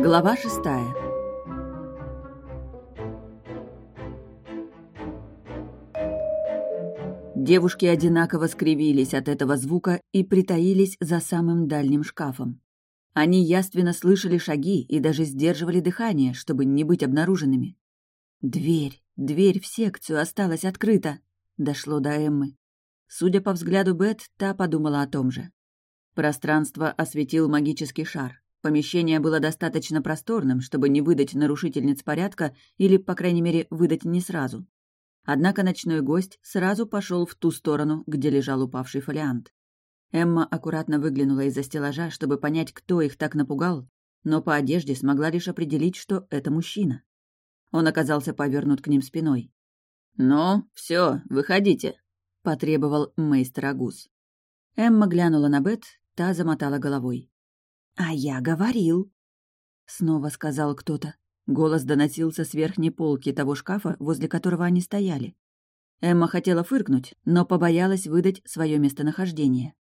Глава шестая Девушки одинаково скривились от этого звука и притаились за самым дальним шкафом. Они яственно слышали шаги и даже сдерживали дыхание, чтобы не быть обнаруженными. Дверь, дверь в секцию осталась открыта, дошло до Эммы. Судя по взгляду Бет, та подумала о том же. Пространство осветил магический шар. Помещение было достаточно просторным, чтобы не выдать нарушительниц порядка или, по крайней мере, выдать не сразу. Однако ночной гость сразу пошел в ту сторону, где лежал упавший фолиант. Эмма аккуратно выглянула из-за стеллажа, чтобы понять, кто их так напугал, но по одежде смогла лишь определить, что это мужчина. Он оказался повернут к ним спиной. «Ну, все, выходите», — потребовал мейстер Агус. Эмма глянула на Бет, та замотала головой. «А я говорил», — снова сказал кто-то. Голос доносился с верхней полки того шкафа, возле которого они стояли. Эмма хотела фыркнуть, но побоялась выдать свое местонахождение.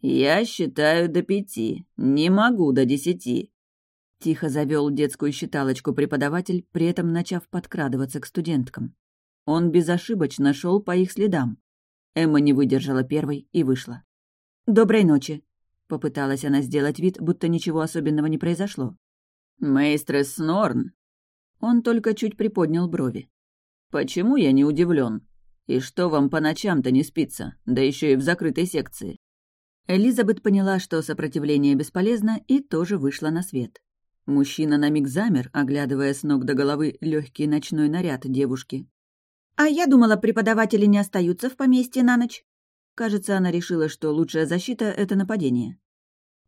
«Я считаю до пяти, не могу до десяти», — тихо завел детскую считалочку преподаватель, при этом начав подкрадываться к студенткам. Он безошибочно шел по их следам. Эмма не выдержала первой и вышла. «Доброй ночи», — попыталась она сделать вид, будто ничего особенного не произошло. «Мейстрес Снорн?» Он только чуть приподнял брови. «Почему я не удивлен? И что вам по ночам-то не спится, да еще и в закрытой секции?» Элизабет поняла, что сопротивление бесполезно, и тоже вышла на свет. Мужчина на миг замер, оглядывая с ног до головы легкий ночной наряд девушки. «А я думала, преподаватели не остаются в поместье на ночь». Кажется, она решила, что лучшая защита — это нападение.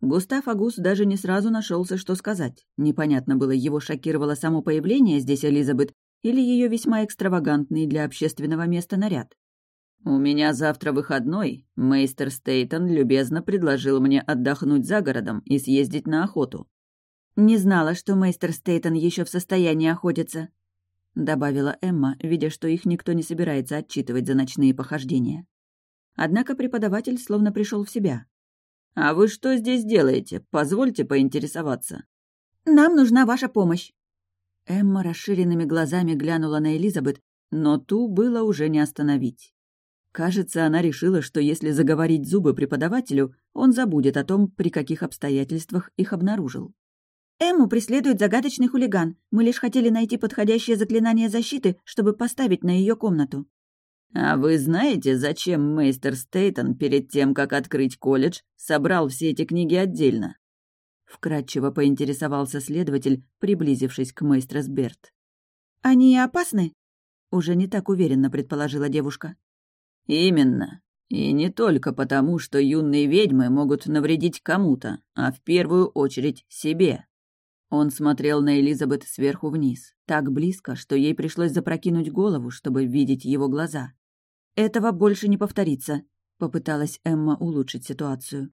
Густав Агус даже не сразу нашелся, что сказать. Непонятно было, его шокировало само появление здесь Элизабет или ее весьма экстравагантный для общественного места наряд. «У меня завтра выходной. Мейстер Стейтон любезно предложил мне отдохнуть за городом и съездить на охоту». «Не знала, что мейстер Стейтон еще в состоянии охотиться», — добавила Эмма, видя, что их никто не собирается отчитывать за ночные похождения. Однако преподаватель словно пришел в себя. «А вы что здесь делаете? Позвольте поинтересоваться». «Нам нужна ваша помощь». Эмма расширенными глазами глянула на Элизабет, но ту было уже не остановить. Кажется, она решила, что если заговорить зубы преподавателю, он забудет о том, при каких обстоятельствах их обнаружил. «Эмму преследует загадочный хулиган. Мы лишь хотели найти подходящее заклинание защиты, чтобы поставить на ее комнату». «А вы знаете, зачем мейстер Стейтон перед тем, как открыть колледж, собрал все эти книги отдельно?» Вкратчиво поинтересовался следователь, приблизившись к мейстрес Берт. «Они опасны?» Уже не так уверенно предположила девушка. «Именно. И не только потому, что юные ведьмы могут навредить кому-то, а в первую очередь себе». Он смотрел на Элизабет сверху вниз, так близко, что ей пришлось запрокинуть голову, чтобы видеть его глаза. «Этого больше не повторится», — попыталась Эмма улучшить ситуацию.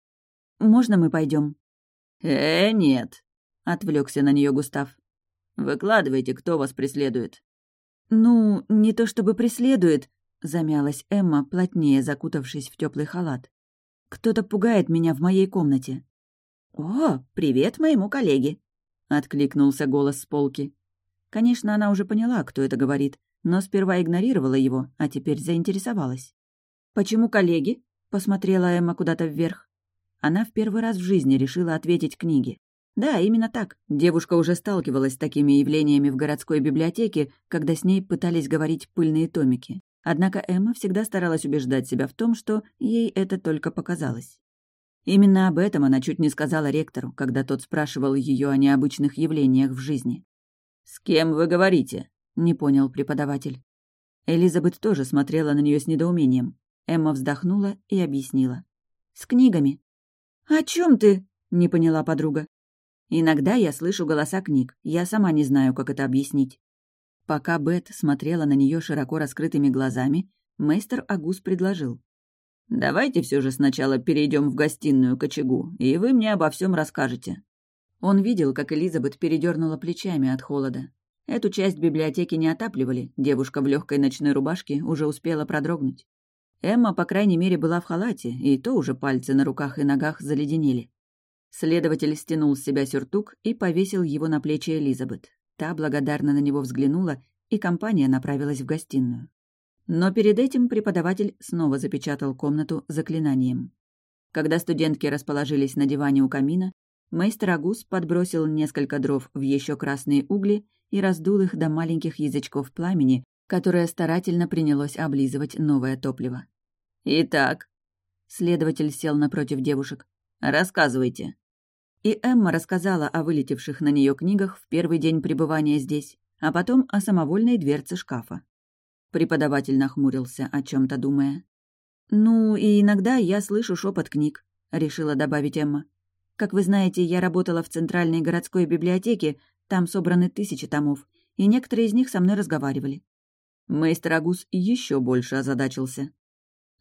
«Можно мы пойдем? «Э, нет», — отвлекся на нее Густав. «Выкладывайте, кто вас преследует». «Ну, не то чтобы преследует», замялась Эмма, плотнее закутавшись в теплый халат. «Кто-то пугает меня в моей комнате». «О, привет моему коллеге!» — откликнулся голос с полки. Конечно, она уже поняла, кто это говорит, но сперва игнорировала его, а теперь заинтересовалась. «Почему коллеги?» — посмотрела Эмма куда-то вверх. Она в первый раз в жизни решила ответить книге. Да, именно так. Девушка уже сталкивалась с такими явлениями в городской библиотеке, когда с ней пытались говорить пыльные томики. Однако Эмма всегда старалась убеждать себя в том, что ей это только показалось. Именно об этом она чуть не сказала ректору, когда тот спрашивал ее о необычных явлениях в жизни. «С кем вы говорите?» — не понял преподаватель. Элизабет тоже смотрела на нее с недоумением. Эмма вздохнула и объяснила. «С книгами». «О чем ты?» — не поняла подруга. «Иногда я слышу голоса книг. Я сама не знаю, как это объяснить». Пока Бет смотрела на нее широко раскрытыми глазами, мейстер Агус предложил. «Давайте все же сначала перейдем в гостиную к очагу, и вы мне обо всем расскажете». Он видел, как Элизабет передернула плечами от холода. Эту часть библиотеки не отапливали, девушка в легкой ночной рубашке уже успела продрогнуть. Эмма, по крайней мере, была в халате, и то уже пальцы на руках и ногах заледенели. Следователь стянул с себя сюртук и повесил его на плечи Элизабет. Та благодарно на него взглянула, и компания направилась в гостиную. Но перед этим преподаватель снова запечатал комнату заклинанием. Когда студентки расположились на диване у камина, мейстер Агус подбросил несколько дров в еще красные угли и раздул их до маленьких язычков пламени, которое старательно принялось облизывать новое топливо. «Итак», — следователь сел напротив девушек, — «рассказывайте». И Эмма рассказала о вылетевших на нее книгах в первый день пребывания здесь, а потом о самовольной дверце шкафа. Преподаватель нахмурился, о чем то думая. «Ну, и иногда я слышу шепот книг», — решила добавить Эмма. «Как вы знаете, я работала в Центральной городской библиотеке, там собраны тысячи томов, и некоторые из них со мной разговаривали». Мейстер Агус еще больше озадачился.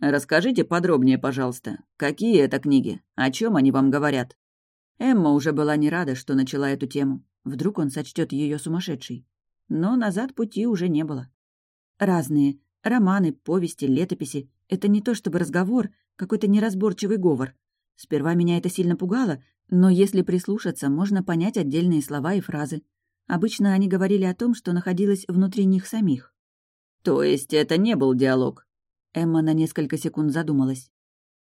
«Расскажите подробнее, пожалуйста, какие это книги, о чем они вам говорят?» Эмма уже была не рада, что начала эту тему. Вдруг он сочтет ее сумасшедшей. Но назад пути уже не было. Разные. Романы, повести, летописи. Это не то чтобы разговор, какой-то неразборчивый говор. Сперва меня это сильно пугало, но если прислушаться, можно понять отдельные слова и фразы. Обычно они говорили о том, что находилось внутри них самих. «То есть это не был диалог?» Эмма на несколько секунд задумалась.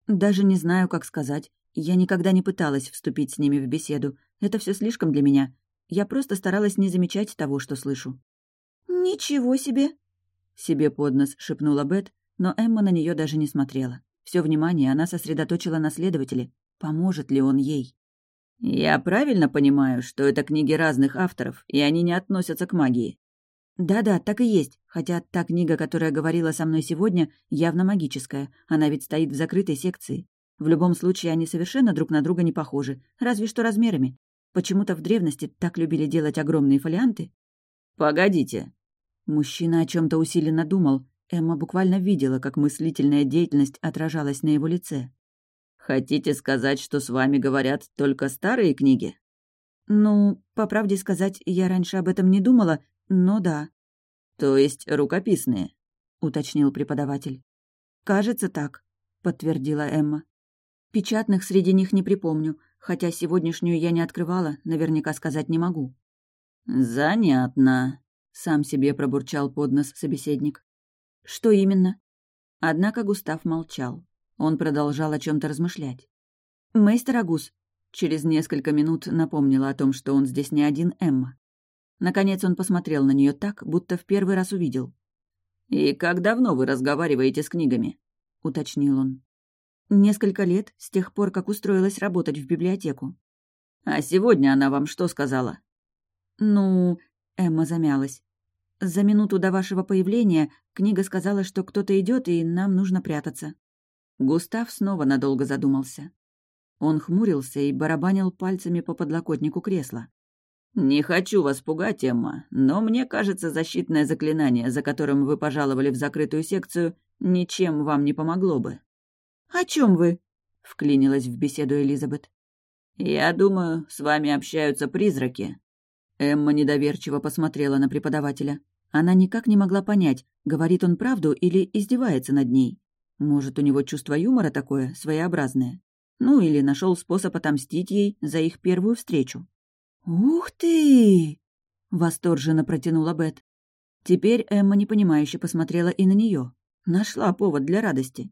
«Даже не знаю, как сказать. Я никогда не пыталась вступить с ними в беседу. Это все слишком для меня. Я просто старалась не замечать того, что слышу. «Ничего себе!» Себе под нос шепнула Бет, но Эмма на нее даже не смотрела. Все внимание она сосредоточила на следователе. Поможет ли он ей? «Я правильно понимаю, что это книги разных авторов, и они не относятся к магии?» «Да-да, так и есть. Хотя та книга, которая говорила со мной сегодня, явно магическая. Она ведь стоит в закрытой секции. В любом случае, они совершенно друг на друга не похожи, разве что размерами. Почему-то в древности так любили делать огромные фолианты. «Погодите». Мужчина о чем то усиленно думал. Эмма буквально видела, как мыслительная деятельность отражалась на его лице. «Хотите сказать, что с вами говорят только старые книги?» «Ну, по правде сказать, я раньше об этом не думала, но да». «То есть рукописные?» — уточнил преподаватель. «Кажется так», — подтвердила Эмма. Печатных среди них не припомню, хотя сегодняшнюю я не открывала, наверняка сказать не могу. «Занятно», — сам себе пробурчал под нос собеседник. «Что именно?» Однако Густав молчал. Он продолжал о чем то размышлять. «Мейстер Агус», — через несколько минут напомнила о том, что он здесь не один Эмма. Наконец он посмотрел на нее так, будто в первый раз увидел. «И как давно вы разговариваете с книгами?» — уточнил он. Несколько лет, с тех пор, как устроилась работать в библиотеку. А сегодня она вам что сказала? Ну, Эмма замялась. За минуту до вашего появления книга сказала, что кто-то идет и нам нужно прятаться. Густав снова надолго задумался. Он хмурился и барабанил пальцами по подлокотнику кресла. «Не хочу вас пугать, Эмма, но мне кажется, защитное заклинание, за которым вы пожаловали в закрытую секцию, ничем вам не помогло бы». «О чем вы?» — вклинилась в беседу Элизабет. «Я думаю, с вами общаются призраки». Эмма недоверчиво посмотрела на преподавателя. Она никак не могла понять, говорит он правду или издевается над ней. Может, у него чувство юмора такое, своеобразное. Ну, или нашел способ отомстить ей за их первую встречу. «Ух ты!» — восторженно протянула Бет. Теперь Эмма непонимающе посмотрела и на нее. Нашла повод для радости.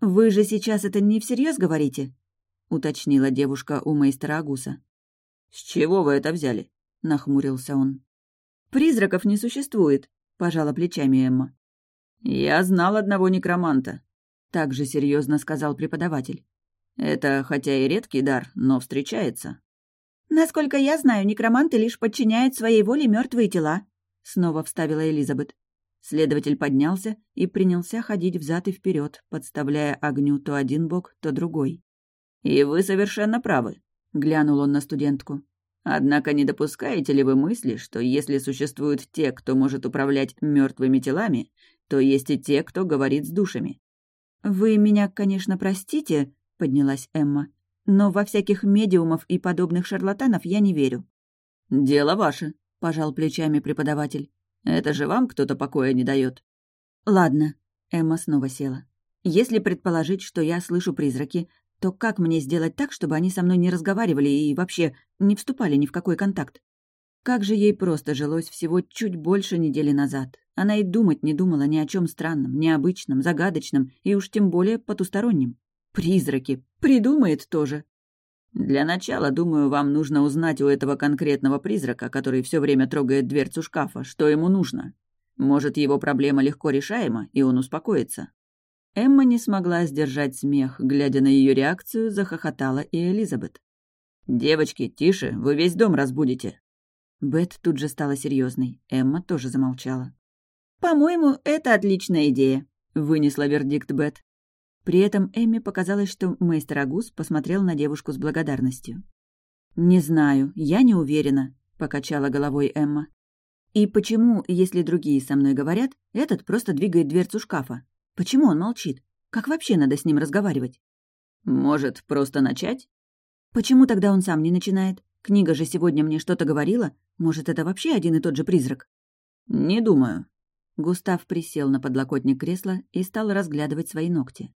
«Вы же сейчас это не всерьез говорите?» — уточнила девушка у мейстера Агуса. «С чего вы это взяли?» — нахмурился он. «Призраков не существует», — пожала плечами Эмма. «Я знал одного некроманта», — также серьезно сказал преподаватель. «Это хотя и редкий дар, но встречается». «Насколько я знаю, некроманты лишь подчиняют своей воле мертвые тела», — снова вставила Элизабет. Следователь поднялся и принялся ходить взад и вперед, подставляя огню то один бок, то другой. «И вы совершенно правы», — глянул он на студентку. «Однако не допускаете ли вы мысли, что если существуют те, кто может управлять мертвыми телами, то есть и те, кто говорит с душами?» «Вы меня, конечно, простите», — поднялась Эмма, «но во всяких медиумов и подобных шарлатанов я не верю». «Дело ваше», — пожал плечами преподаватель. Это же вам кто-то покоя не дает. Ладно, Эмма снова села. Если предположить, что я слышу призраки, то как мне сделать так, чтобы они со мной не разговаривали и вообще не вступали ни в какой контакт? Как же ей просто жилось всего чуть больше недели назад. Она и думать не думала ни о чем странном, необычном, загадочном и уж тем более потустороннем. Призраки. Придумает тоже. Для начала, думаю, вам нужно узнать у этого конкретного призрака, который все время трогает дверцу шкафа, что ему нужно. Может, его проблема легко решаема, и он успокоится. Эмма не смогла сдержать смех, глядя на ее реакцию, захохотала и Элизабет. «Девочки, тише, вы весь дом разбудите». Бет тут же стала серьезной. Эмма тоже замолчала. «По-моему, это отличная идея», — вынесла вердикт Бет. При этом Эмми показалось, что мейстер Агус посмотрел на девушку с благодарностью. «Не знаю, я не уверена», — покачала головой Эмма. «И почему, если другие со мной говорят, этот просто двигает дверцу шкафа? Почему он молчит? Как вообще надо с ним разговаривать?» «Может, просто начать?» «Почему тогда он сам не начинает? Книга же сегодня мне что-то говорила. Может, это вообще один и тот же призрак?» «Не думаю». Густав присел на подлокотник кресла и стал разглядывать свои ногти.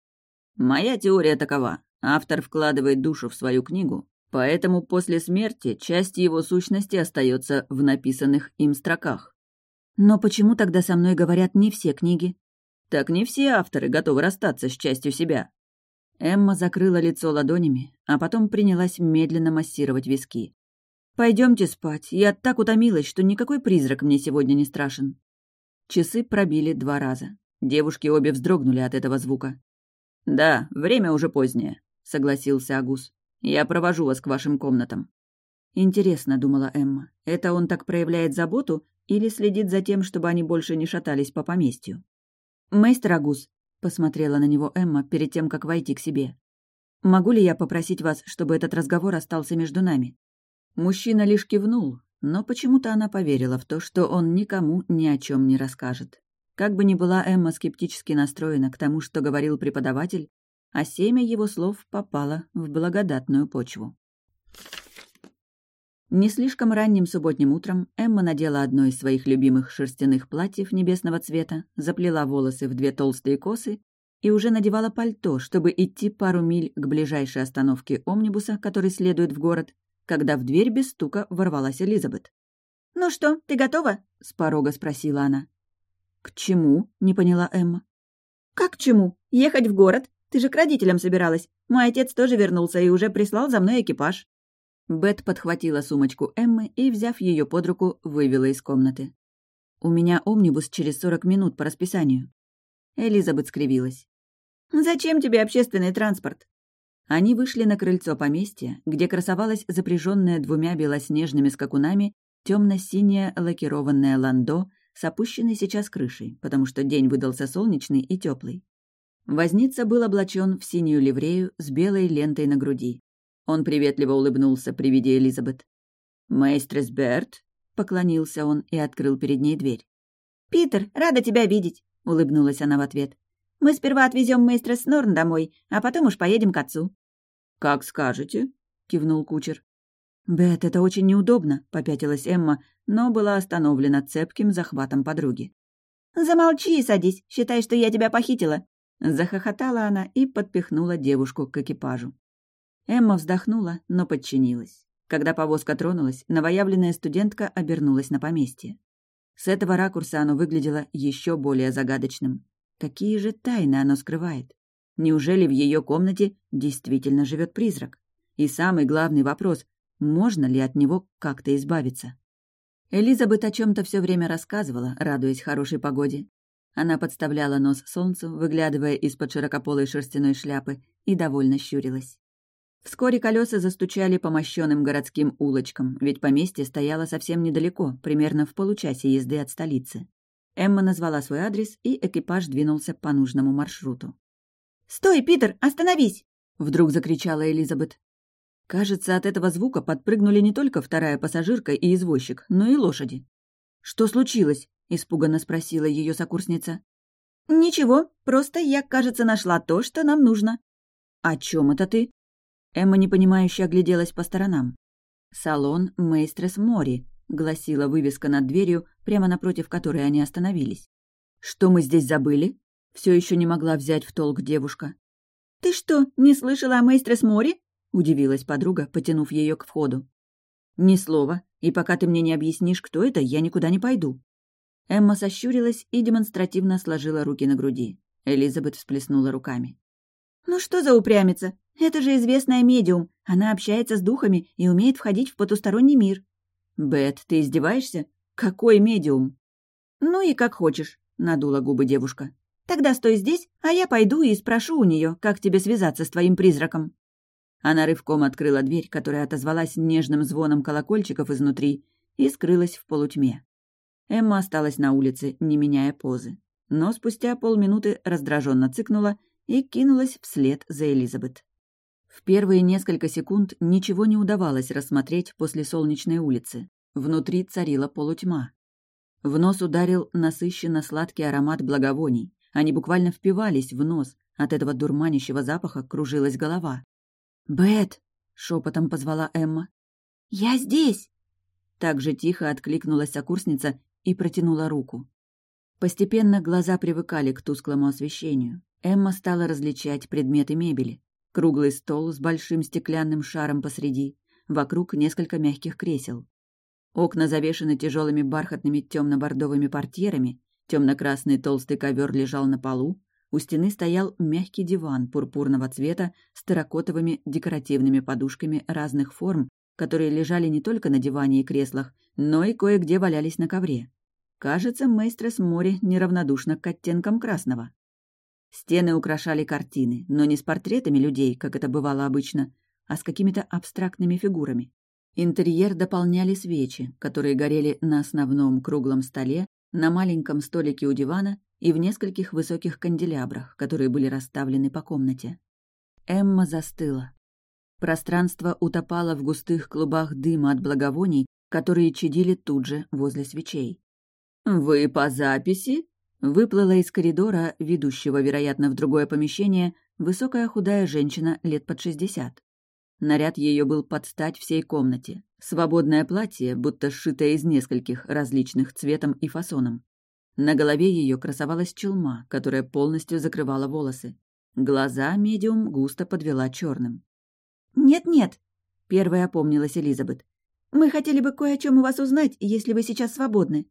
Моя теория такова. Автор вкладывает душу в свою книгу, поэтому после смерти часть его сущности остается в написанных им строках. Но почему тогда со мной говорят не все книги? Так не все авторы готовы расстаться с частью себя. Эмма закрыла лицо ладонями, а потом принялась медленно массировать виски. Пойдемте спать. Я так утомилась, что никакой призрак мне сегодня не страшен. Часы пробили два раза. Девушки обе вздрогнули от этого звука. «Да, время уже позднее», — согласился Агус. «Я провожу вас к вашим комнатам». «Интересно», — думала Эмма, — «это он так проявляет заботу или следит за тем, чтобы они больше не шатались по поместью?» «Мейстер Агус», — посмотрела на него Эмма перед тем, как войти к себе. «Могу ли я попросить вас, чтобы этот разговор остался между нами?» Мужчина лишь кивнул, но почему-то она поверила в то, что он никому ни о чем не расскажет. Как бы ни была Эмма скептически настроена к тому, что говорил преподаватель, а семя его слов попало в благодатную почву. Не слишком ранним субботним утром Эмма надела одно из своих любимых шерстяных платьев небесного цвета, заплела волосы в две толстые косы и уже надевала пальто, чтобы идти пару миль к ближайшей остановке омнибуса, который следует в город, когда в дверь без стука ворвалась Элизабет. «Ну что, ты готова?» — с порога спросила она. «К чему?» — не поняла Эмма. «Как к чему? Ехать в город? Ты же к родителям собиралась. Мой отец тоже вернулся и уже прислал за мной экипаж». Бет подхватила сумочку Эммы и, взяв ее под руку, вывела из комнаты. «У меня омнибус через сорок минут по расписанию». Элизабет скривилась. «Зачем тебе общественный транспорт?» Они вышли на крыльцо поместья, где красовалась запряженная двумя белоснежными скакунами темно-синяя лакированная ландо с опущенной сейчас крышей, потому что день выдался солнечный и теплый. Возница был облачен в синюю ливрею с белой лентой на груди. Он приветливо улыбнулся при виде Элизабет. «Мейстрес Берт?» — поклонился он и открыл перед ней дверь. «Питер, рада тебя видеть!» — улыбнулась она в ответ. «Мы сперва отвезем мейстрес Норн домой, а потом уж поедем к отцу». «Как скажете», — кивнул кучер. «Бет, это очень неудобно», — попятилась Эмма, но была остановлена цепким захватом подруги. «Замолчи и садись, считай, что я тебя похитила», — захохотала она и подпихнула девушку к экипажу. Эмма вздохнула, но подчинилась. Когда повозка тронулась, новоявленная студентка обернулась на поместье. С этого ракурса оно выглядело еще более загадочным. Какие же тайны оно скрывает? Неужели в ее комнате действительно живет призрак? И самый главный вопрос можно ли от него как-то избавиться? Элизабет о чем то все время рассказывала, радуясь хорошей погоде. Она подставляла нос солнцу, выглядывая из-под широкополой шерстяной шляпы, и довольно щурилась. Вскоре колеса застучали по мощенным городским улочкам, ведь поместье стояло совсем недалеко, примерно в получасе езды от столицы. Эмма назвала свой адрес, и экипаж двинулся по нужному маршруту. «Стой, Питер, остановись!» — вдруг закричала Элизабет. Кажется, от этого звука подпрыгнули не только вторая пассажирка и извозчик, но и лошади. «Что случилось?» — испуганно спросила ее сокурсница. «Ничего, просто я, кажется, нашла то, что нам нужно». «О чем это ты?» Эмма непонимающе огляделась по сторонам. «Салон Мейстрес Мори», — гласила вывеска над дверью, прямо напротив которой они остановились. «Что мы здесь забыли?» — все еще не могла взять в толк девушка. «Ты что, не слышала о Мейстрес Море?» — удивилась подруга, потянув ее к входу. «Ни слова, и пока ты мне не объяснишь, кто это, я никуда не пойду». Эмма сощурилась и демонстративно сложила руки на груди. Элизабет всплеснула руками. «Ну что за упрямица? Это же известная медиум. Она общается с духами и умеет входить в потусторонний мир». «Бет, ты издеваешься? Какой медиум?» «Ну и как хочешь», — надула губы девушка. Тогда стой здесь, а я пойду и спрошу у нее, как тебе связаться с твоим призраком». Она рывком открыла дверь, которая отозвалась нежным звоном колокольчиков изнутри, и скрылась в полутьме. Эмма осталась на улице, не меняя позы. Но спустя полминуты раздраженно цыкнула и кинулась вслед за Элизабет. В первые несколько секунд ничего не удавалось рассмотреть после солнечной улицы. Внутри царила полутьма. В нос ударил насыщенно сладкий аромат благовоний. Они буквально впивались в нос. От этого дурманящего запаха кружилась голова. «Бет!» — шепотом позвала Эмма. «Я здесь!» Так же тихо откликнулась сокурсница и протянула руку. Постепенно глаза привыкали к тусклому освещению. Эмма стала различать предметы мебели. Круглый стол с большим стеклянным шаром посреди, вокруг несколько мягких кресел. Окна завешены тяжелыми бархатными темно-бордовыми портьерами, Темно-красный толстый ковер лежал на полу, у стены стоял мягкий диван пурпурного цвета с терракотовыми декоративными подушками разных форм, которые лежали не только на диване и креслах, но и кое-где валялись на ковре. Кажется, Мейстрес море неравнодушно к оттенкам красного. Стены украшали картины, но не с портретами людей, как это бывало обычно, а с какими-то абстрактными фигурами. Интерьер дополняли свечи, которые горели на основном круглом столе на маленьком столике у дивана и в нескольких высоких канделябрах, которые были расставлены по комнате. Эмма застыла. Пространство утопало в густых клубах дыма от благовоний, которые чадили тут же возле свечей. «Вы по записи?» Выплыла из коридора, ведущего, вероятно, в другое помещение, высокая худая женщина лет под шестьдесят. Наряд ее был под стать всей комнате. Свободное платье, будто сшитое из нескольких различных цветом и фасоном. На голове ее красовалась челма, которая полностью закрывала волосы. Глаза медиум густо подвела черным. «Нет-нет», — первая опомнилась Элизабет. «Мы хотели бы кое о чем у вас узнать, если вы сейчас свободны».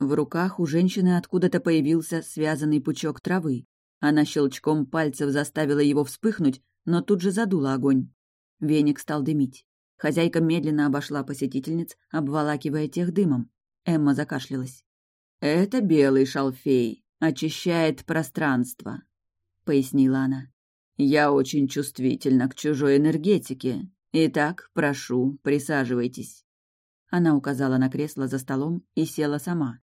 В руках у женщины откуда-то появился связанный пучок травы. Она щелчком пальцев заставила его вспыхнуть, но тут же задула огонь. Веник стал дымить. Хозяйка медленно обошла посетительниц, обволакивая тех дымом. Эмма закашлялась. «Это белый шалфей, очищает пространство», — пояснила она. «Я очень чувствительна к чужой энергетике. Итак, прошу, присаживайтесь». Она указала на кресло за столом и села сама.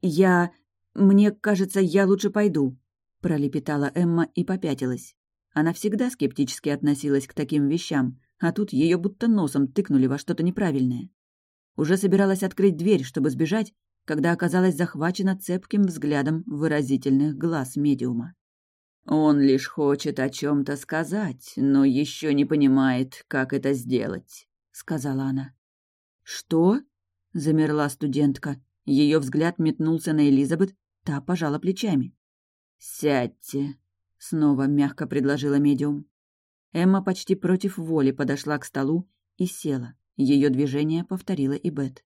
«Я... Мне кажется, я лучше пойду», — пролепетала Эмма и попятилась. Она всегда скептически относилась к таким вещам, а тут ее будто носом тыкнули во что-то неправильное. Уже собиралась открыть дверь, чтобы сбежать, когда оказалась захвачена цепким взглядом выразительных глаз медиума. «Он лишь хочет о чем то сказать, но еще не понимает, как это сделать», — сказала она. «Что?» — замерла студентка. Ее взгляд метнулся на Элизабет, та пожала плечами. «Сядьте», Снова мягко предложила медиум. Эмма почти против воли подошла к столу и села. Ее движение повторила и Бет.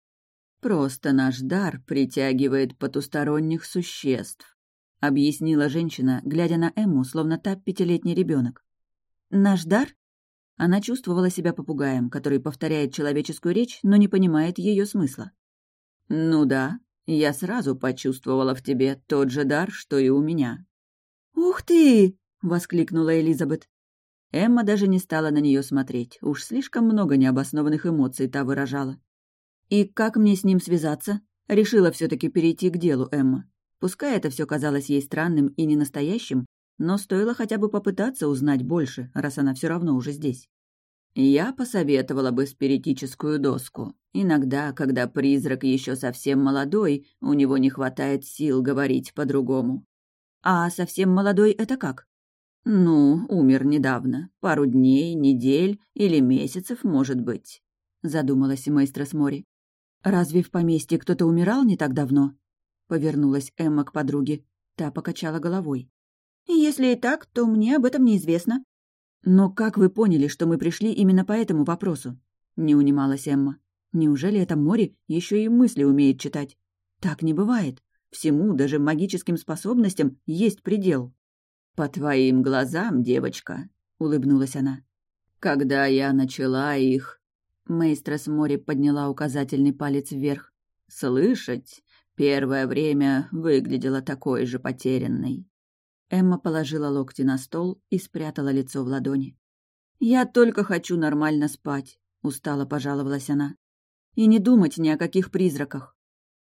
«Просто наш дар притягивает потусторонних существ», — объяснила женщина, глядя на Эмму, словно та пятилетний ребенок. «Наш дар?» Она чувствовала себя попугаем, который повторяет человеческую речь, но не понимает ее смысла. «Ну да, я сразу почувствовала в тебе тот же дар, что и у меня. «Ух ты!» — воскликнула Элизабет. Эмма даже не стала на нее смотреть, уж слишком много необоснованных эмоций та выражала. «И как мне с ним связаться?» Решила все таки перейти к делу Эмма. Пускай это все казалось ей странным и ненастоящим, но стоило хотя бы попытаться узнать больше, раз она все равно уже здесь. Я посоветовала бы спиритическую доску. Иногда, когда призрак еще совсем молодой, у него не хватает сил говорить по-другому. А совсем молодой это как? Ну, умер недавно. Пару дней, недель или месяцев, может быть, задумалась Мейстрес Мори. Разве в поместье кто-то умирал не так давно? Повернулась Эмма к подруге. Та покачала головой. «Если и так, то мне об этом неизвестно». «Но как вы поняли, что мы пришли именно по этому вопросу?» — не унималась Эмма. «Неужели это море еще и мысли умеет читать? Так не бывает. Всему, даже магическим способностям, есть предел». «По твоим глазам, девочка», — улыбнулась она. «Когда я начала их...» Мейстрес море подняла указательный палец вверх. «Слышать? Первое время выглядела такой же потерянной». Эмма положила локти на стол и спрятала лицо в ладони. «Я только хочу нормально спать», — устало пожаловалась она. «И не думать ни о каких призраках».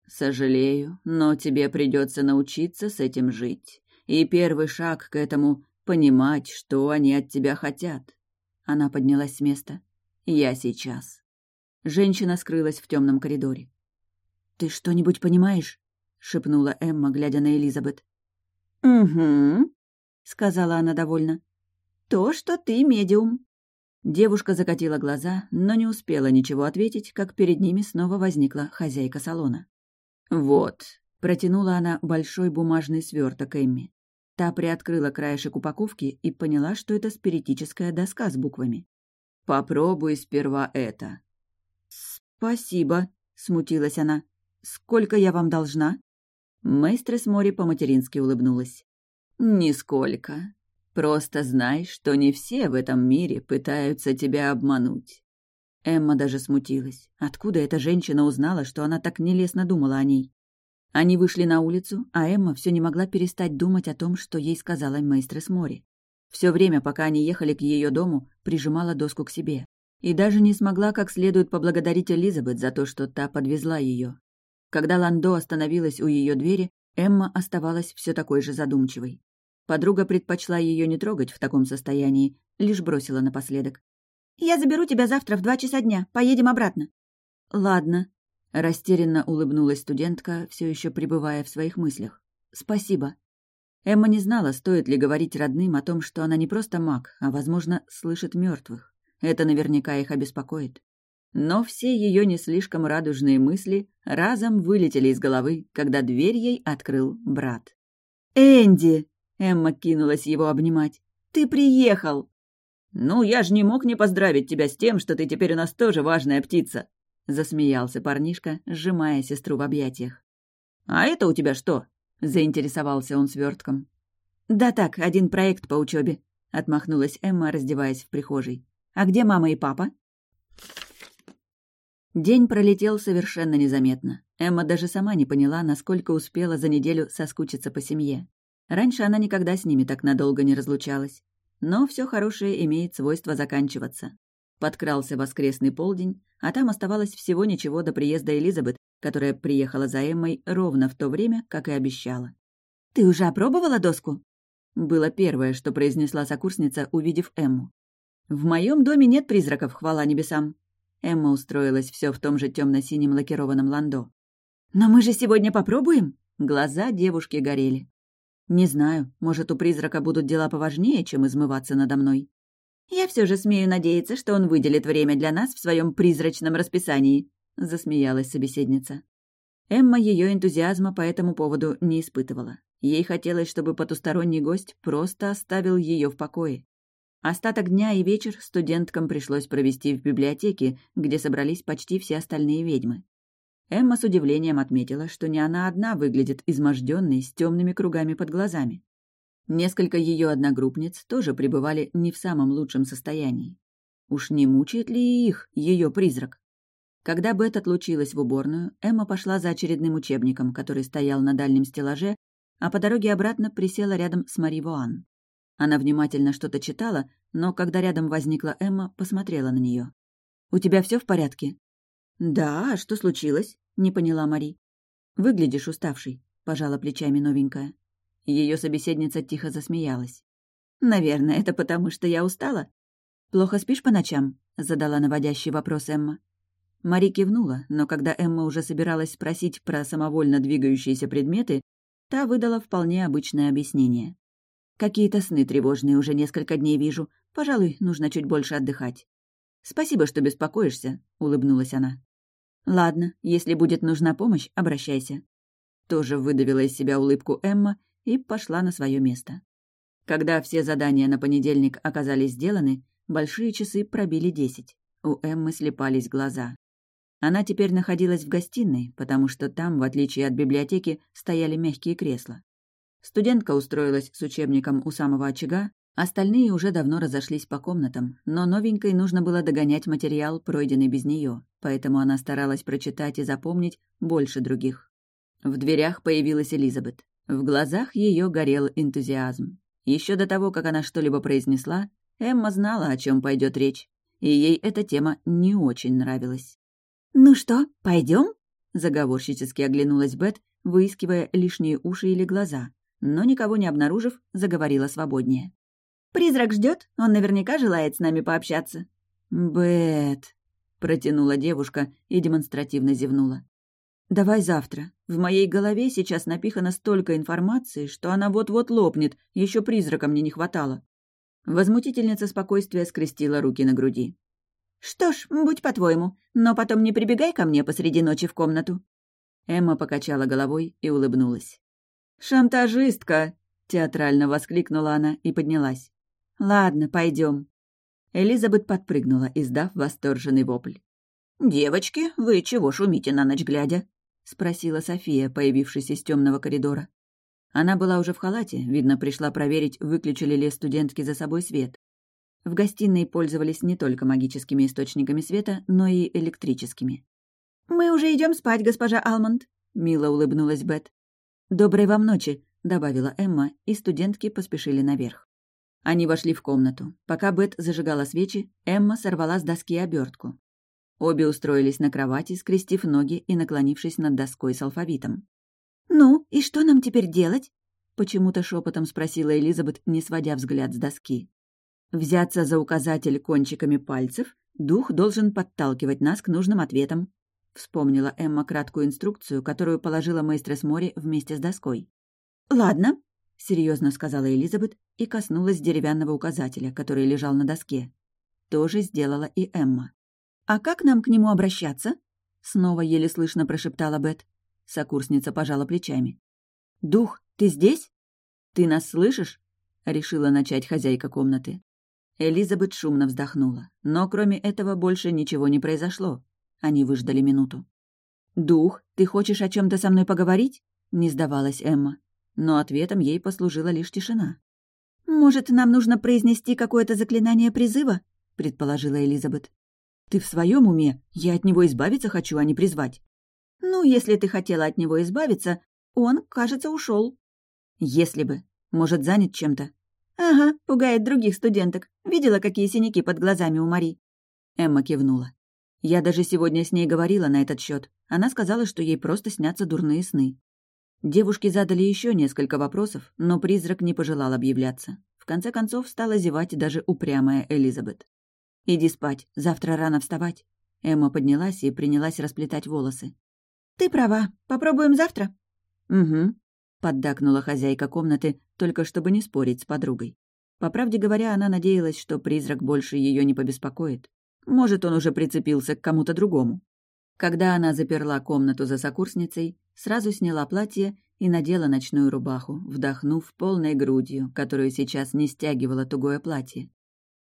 «Сожалею, но тебе придется научиться с этим жить. И первый шаг к этому — понимать, что они от тебя хотят». Она поднялась с места. «Я сейчас». Женщина скрылась в темном коридоре. «Ты что-нибудь понимаешь?» — шепнула Эмма, глядя на Элизабет. «Угу», — сказала она довольно. «То, что ты медиум». Девушка закатила глаза, но не успела ничего ответить, как перед ними снова возникла хозяйка салона. «Вот», — протянула она большой бумажный сверток Эмми. Та приоткрыла краешек упаковки и поняла, что это спиритическая доска с буквами. «Попробуй сперва это». «Спасибо», — смутилась она. «Сколько я вам должна?» Мэйстрес Мори по-матерински улыбнулась. «Нисколько. Просто знай, что не все в этом мире пытаются тебя обмануть». Эмма даже смутилась. Откуда эта женщина узнала, что она так нелестно думала о ней? Они вышли на улицу, а Эмма все не могла перестать думать о том, что ей сказала Мейстрес Мори. Все время, пока они ехали к ее дому, прижимала доску к себе. И даже не смогла как следует поблагодарить Элизабет за то, что та подвезла ее. Когда Ландо остановилась у ее двери, Эмма оставалась все такой же задумчивой. Подруга предпочла ее не трогать в таком состоянии, лишь бросила напоследок. «Я заберу тебя завтра в два часа дня. Поедем обратно». «Ладно», — растерянно улыбнулась студентка, все еще пребывая в своих мыслях. «Спасибо». Эмма не знала, стоит ли говорить родным о том, что она не просто маг, а, возможно, слышит мертвых. Это наверняка их обеспокоит. Но все ее не слишком радужные мысли разом вылетели из головы, когда дверь ей открыл брат. «Энди!» — Эмма кинулась его обнимать. «Ты приехал!» «Ну, я же не мог не поздравить тебя с тем, что ты теперь у нас тоже важная птица!» — засмеялся парнишка, сжимая сестру в объятиях. «А это у тебя что?» — заинтересовался он свертком. «Да так, один проект по учебе, отмахнулась Эмма, раздеваясь в прихожей. «А где мама и папа?» День пролетел совершенно незаметно. Эмма даже сама не поняла, насколько успела за неделю соскучиться по семье. Раньше она никогда с ними так надолго не разлучалась. Но все хорошее имеет свойство заканчиваться. Подкрался воскресный полдень, а там оставалось всего ничего до приезда Элизабет, которая приехала за Эммой ровно в то время, как и обещала. «Ты уже опробовала доску?» Было первое, что произнесла сокурсница, увидев Эмму. «В моем доме нет призраков, хвала небесам», Эмма устроилась все в том же темно-синем лакированном ландо. «Но мы же сегодня попробуем?» Глаза девушки горели. «Не знаю, может, у призрака будут дела поважнее, чем измываться надо мной». «Я все же смею надеяться, что он выделит время для нас в своем призрачном расписании», — засмеялась собеседница. Эмма ее энтузиазма по этому поводу не испытывала. Ей хотелось, чтобы потусторонний гость просто оставил ее в покое. Остаток дня и вечер студенткам пришлось провести в библиотеке, где собрались почти все остальные ведьмы. Эмма с удивлением отметила, что не она одна выглядит изможденной с темными кругами под глазами. Несколько ее одногруппниц тоже пребывали не в самом лучшем состоянии. Уж не мучает ли их ее призрак? Когда Бет отлучилась в уборную, Эмма пошла за очередным учебником, который стоял на дальнем стеллаже, а по дороге обратно присела рядом с Мари Вуан. Она внимательно что-то читала, но когда рядом возникла Эмма, посмотрела на нее. «У тебя все в порядке?» «Да, а что случилось?» — не поняла Мари. «Выглядишь уставшей», — пожала плечами новенькая. Ее собеседница тихо засмеялась. «Наверное, это потому, что я устала?» «Плохо спишь по ночам?» — задала наводящий вопрос Эмма. Мари кивнула, но когда Эмма уже собиралась спросить про самовольно двигающиеся предметы, та выдала вполне обычное объяснение. Какие-то сны тревожные уже несколько дней вижу. Пожалуй, нужно чуть больше отдыхать. Спасибо, что беспокоишься, улыбнулась она. Ладно, если будет нужна помощь, обращайся. Тоже выдавила из себя улыбку Эмма и пошла на свое место. Когда все задания на понедельник оказались сделаны, большие часы пробили десять. У Эммы слепались глаза. Она теперь находилась в гостиной, потому что там, в отличие от библиотеки, стояли мягкие кресла. Студентка устроилась с учебником у самого очага, остальные уже давно разошлись по комнатам, но новенькой нужно было догонять материал, пройденный без нее, поэтому она старалась прочитать и запомнить больше других. В дверях появилась Элизабет. В глазах ее горел энтузиазм. Еще до того, как она что-либо произнесла, Эмма знала, о чем пойдет речь, и ей эта тема не очень нравилась. «Ну что, пойдем? заговорщически оглянулась Бет, выискивая лишние уши или глаза, но никого не обнаружив, заговорила свободнее. «Призрак ждет, он наверняка желает с нами пообщаться». «Бет», — протянула девушка и демонстративно зевнула. «Давай завтра. В моей голове сейчас напихано столько информации, что она вот-вот лопнет, еще призрака мне не хватало». Возмутительница спокойствия скрестила руки на груди. «Что ж, будь по-твоему, но потом не прибегай ко мне посреди ночи в комнату». Эмма покачала головой и улыбнулась. «Шантажистка!» — театрально воскликнула она и поднялась. «Ладно, пойдем. Элизабет подпрыгнула, издав восторженный вопль. «Девочки, вы чего шумите на ночь глядя?» — спросила София, появившись из темного коридора. Она была уже в халате, видно, пришла проверить, выключили ли студентки за собой свет. В гостиной пользовались не только магическими источниками света, но и электрическими. «Мы уже идем спать, госпожа Алмонд», — мило улыбнулась Бет. «Доброй вам ночи», — добавила Эмма, и студентки поспешили наверх. Они вошли в комнату. Пока Бет зажигала свечи, Эмма сорвала с доски обертку. Обе устроились на кровати, скрестив ноги и наклонившись над доской с алфавитом. «Ну, и что нам теперь делать?» — почему-то шепотом спросила Элизабет, не сводя взгляд с доски. «Взяться за указатель кончиками пальцев, дух должен подталкивать нас к нужным ответам», — вспомнила Эмма краткую инструкцию, которую положила мейстрес Мори вместе с доской. «Ладно», — серьезно сказала Элизабет и коснулась деревянного указателя, который лежал на доске. Тоже сделала и Эмма. «А как нам к нему обращаться?» Снова еле слышно прошептала Бет. Сокурсница пожала плечами. «Дух, ты здесь? Ты нас слышишь?» Решила начать хозяйка комнаты. Элизабет шумно вздохнула, но кроме этого больше ничего не произошло. Они выждали минуту. «Дух, ты хочешь о чем то со мной поговорить?» Не сдавалась Эмма. Но ответом ей послужила лишь тишина. «Может, нам нужно произнести какое-то заклинание призыва?» предположила Элизабет. «Ты в своем уме? Я от него избавиться хочу, а не призвать». «Ну, если ты хотела от него избавиться, он, кажется, ушел. «Если бы. Может, занят чем-то?» «Ага, пугает других студенток. Видела, какие синяки под глазами у Мари?» Эмма кивнула. «Я даже сегодня с ней говорила на этот счет. Она сказала, что ей просто снятся дурные сны». Девушки задали еще несколько вопросов, но призрак не пожелал объявляться. В конце концов, стала зевать даже упрямая Элизабет. «Иди спать, завтра рано вставать». Эмма поднялась и принялась расплетать волосы. «Ты права. Попробуем завтра?» «Угу», — поддакнула хозяйка комнаты, только чтобы не спорить с подругой. По правде говоря, она надеялась, что призрак больше ее не побеспокоит. Может, он уже прицепился к кому-то другому. Когда она заперла комнату за сокурсницей, сразу сняла платье и надела ночную рубаху, вдохнув полной грудью, которую сейчас не стягивало тугое платье.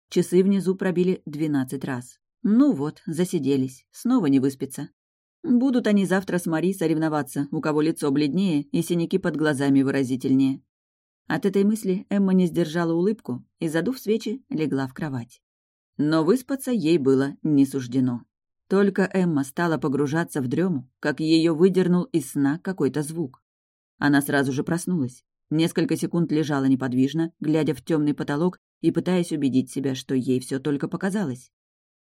Часы внизу пробили двенадцать раз. Ну вот, засиделись, снова не выспится. Будут они завтра с Мари соревноваться, у кого лицо бледнее и синяки под глазами выразительнее. От этой мысли Эмма не сдержала улыбку и, задув свечи, легла в кровать. Но выспаться ей было не суждено. Только Эмма стала погружаться в дрему, как ее выдернул из сна какой-то звук. Она сразу же проснулась. Несколько секунд лежала неподвижно, глядя в темный потолок и пытаясь убедить себя, что ей все только показалось.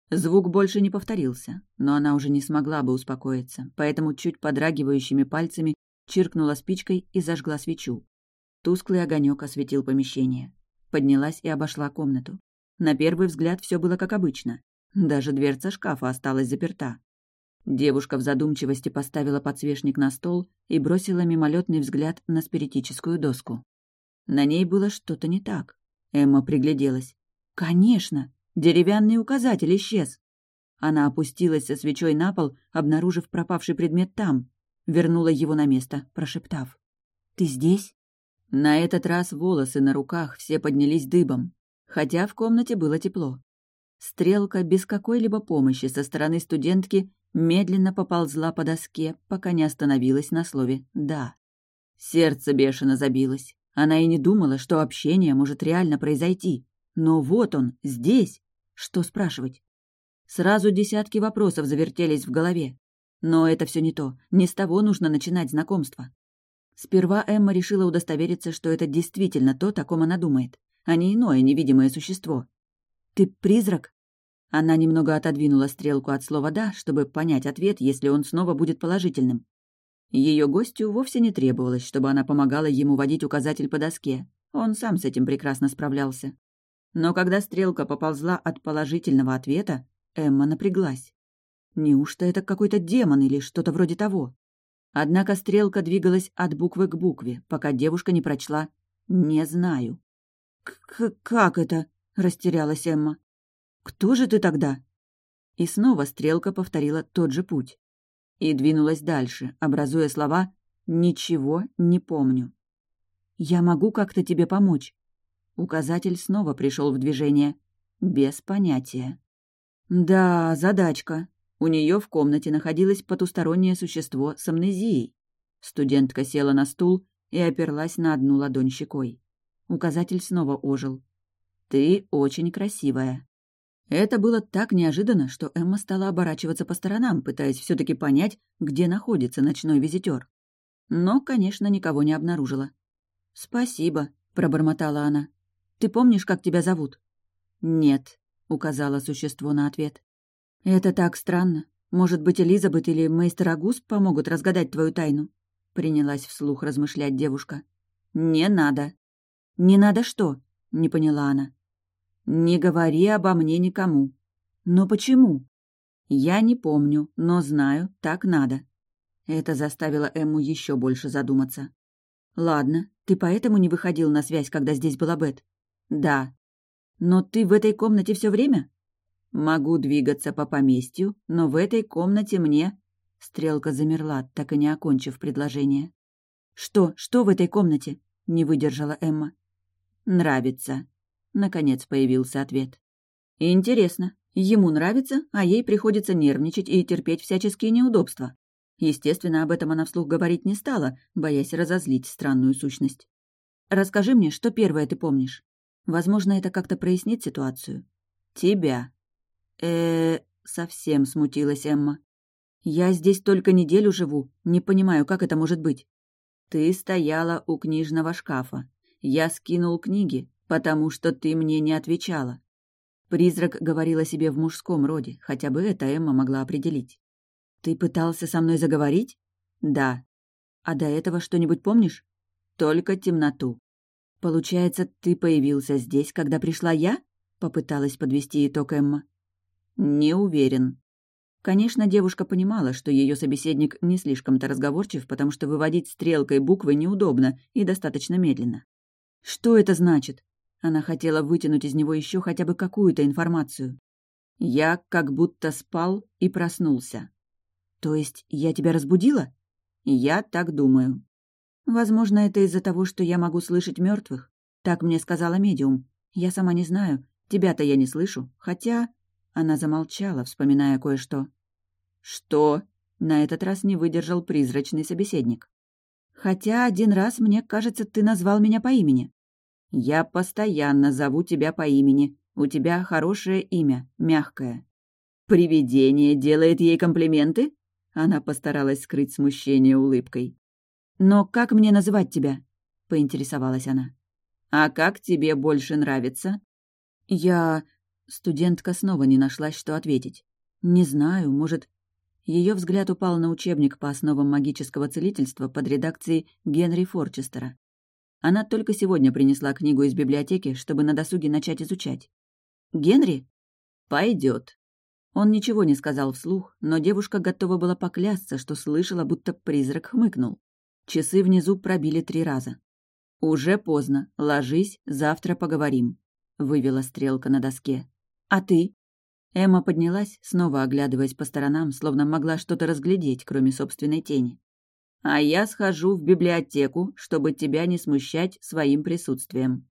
Звук больше не повторился, но она уже не смогла бы успокоиться, поэтому чуть подрагивающими пальцами чиркнула спичкой и зажгла свечу. Тусклый огонек осветил помещение. Поднялась и обошла комнату. На первый взгляд все было как обычно. Даже дверца шкафа осталась заперта. Девушка в задумчивости поставила подсвечник на стол и бросила мимолетный взгляд на спиритическую доску. На ней было что-то не так. Эмма пригляделась. «Конечно! Деревянный указатель исчез!» Она опустилась со свечой на пол, обнаружив пропавший предмет там. Вернула его на место, прошептав. «Ты здесь?» На этот раз волосы на руках все поднялись дыбом, хотя в комнате было тепло. Стрелка без какой-либо помощи со стороны студентки медленно поползла по доске, пока не остановилась на слове «да». Сердце бешено забилось. Она и не думала, что общение может реально произойти. Но вот он, здесь. Что спрашивать? Сразу десятки вопросов завертелись в голове. Но это все не то. Не с того нужно начинать знакомство. Сперва Эмма решила удостовериться, что это действительно то, о ком она думает, а не иное невидимое существо. «Ты призрак?» Она немного отодвинула стрелку от слова «да», чтобы понять ответ, если он снова будет положительным. Ее гостю вовсе не требовалось, чтобы она помогала ему водить указатель по доске. Он сам с этим прекрасно справлялся. Но когда стрелка поползла от положительного ответа, Эмма напряглась. Неужто это какой-то демон или что-то вроде того? Однако стрелка двигалась от буквы к букве, пока девушка не прочла «не знаю». К «Как это?» — растерялась Эмма. «Кто же ты тогда?» И снова стрелка повторила тот же путь и двинулась дальше, образуя слова «Ничего не помню». «Я могу как-то тебе помочь?» Указатель снова пришел в движение. Без понятия. «Да, задачка. У нее в комнате находилось потустороннее существо с амнезией. Студентка села на стул и оперлась на одну ладонь щекой. Указатель снова ожил. «Ты очень красивая». Это было так неожиданно, что Эмма стала оборачиваться по сторонам, пытаясь все таки понять, где находится ночной визитер. Но, конечно, никого не обнаружила. «Спасибо», — пробормотала она. «Ты помнишь, как тебя зовут?» «Нет», — указало существо на ответ. «Это так странно. Может быть, Элизабет или мейстер Агус помогут разгадать твою тайну?» Принялась вслух размышлять девушка. «Не надо». «Не надо что?» — не поняла она. «Не говори обо мне никому». «Но почему?» «Я не помню, но знаю, так надо». Это заставило Эмму еще больше задуматься. «Ладно, ты поэтому не выходил на связь, когда здесь была Бет?» «Да». «Но ты в этой комнате все время?» «Могу двигаться по поместью, но в этой комнате мне...» Стрелка замерла, так и не окончив предложение. «Что? Что в этой комнате?» — не выдержала Эмма. «Нравится», Наконец появился ответ. Интересно, ему нравится, а ей приходится нервничать и терпеть всяческие неудобства. Естественно, об этом она вслух говорить не стала, боясь разозлить странную сущность. «Расскажи мне, что первое ты помнишь? Возможно, это как-то прояснит ситуацию». «Тебя». э совсем смутилась Эмма. «Я здесь только неделю живу, не понимаю, как это может быть». «Ты стояла у книжного шкафа. Я скинул книги, «Потому что ты мне не отвечала». Призрак говорил о себе в мужском роде, хотя бы это Эмма могла определить. «Ты пытался со мной заговорить?» «Да». «А до этого что-нибудь помнишь?» «Только темноту». «Получается, ты появился здесь, когда пришла я?» — попыталась подвести итог Эмма. «Не уверен». Конечно, девушка понимала, что ее собеседник не слишком-то разговорчив, потому что выводить стрелкой буквы неудобно и достаточно медленно. «Что это значит?» Она хотела вытянуть из него еще хотя бы какую-то информацию. Я как будто спал и проснулся. То есть я тебя разбудила? Я так думаю. Возможно, это из-за того, что я могу слышать мертвых. Так мне сказала медиум. Я сама не знаю. Тебя-то я не слышу. Хотя... Она замолчала, вспоминая кое-что. «Что?» — на этот раз не выдержал призрачный собеседник. «Хотя один раз, мне кажется, ты назвал меня по имени». «Я постоянно зову тебя по имени. У тебя хорошее имя, мягкое». «Привидение делает ей комплименты?» Она постаралась скрыть смущение улыбкой. «Но как мне называть тебя?» — поинтересовалась она. «А как тебе больше нравится?» «Я...» Студентка снова не нашлась, что ответить. «Не знаю, может...» Ее взгляд упал на учебник по основам магического целительства под редакцией Генри Форчестера. Она только сегодня принесла книгу из библиотеки, чтобы на досуге начать изучать. «Генри?» «Пойдет». Он ничего не сказал вслух, но девушка готова была поклясться, что слышала, будто призрак хмыкнул. Часы внизу пробили три раза. «Уже поздно. Ложись, завтра поговорим», — вывела стрелка на доске. «А ты?» Эмма поднялась, снова оглядываясь по сторонам, словно могла что-то разглядеть, кроме собственной тени. А я схожу в библиотеку, чтобы тебя не смущать своим присутствием.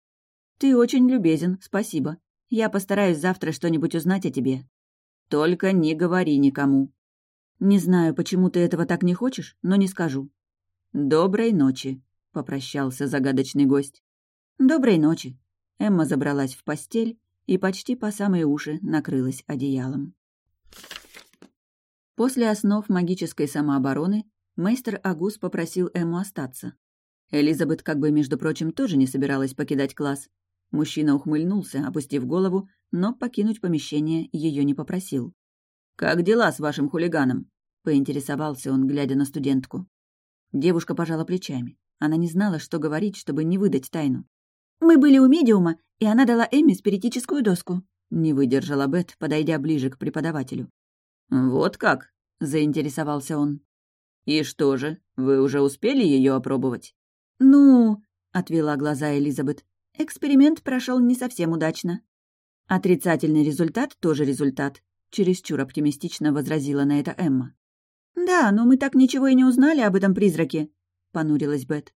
Ты очень любезен, спасибо. Я постараюсь завтра что-нибудь узнать о тебе. Только не говори никому. Не знаю, почему ты этого так не хочешь, но не скажу. Доброй ночи, попрощался загадочный гость. Доброй ночи. Эмма забралась в постель и почти по самые уши накрылась одеялом. После основ магической самообороны мейстер Агус попросил Эмму остаться. Элизабет, как бы, между прочим, тоже не собиралась покидать класс. Мужчина ухмыльнулся, опустив голову, но покинуть помещение ее не попросил. «Как дела с вашим хулиганом?» — поинтересовался он, глядя на студентку. Девушка пожала плечами. Она не знала, что говорить, чтобы не выдать тайну. «Мы были у медиума, и она дала Эмме спиритическую доску», — не выдержала Бет, подойдя ближе к преподавателю. «Вот как?» — заинтересовался он. «И что же, вы уже успели ее опробовать?» «Ну...» — отвела глаза Элизабет. «Эксперимент прошел не совсем удачно». «Отрицательный результат тоже результат», — чересчур оптимистично возразила на это Эмма. «Да, но мы так ничего и не узнали об этом призраке», — понурилась Бет.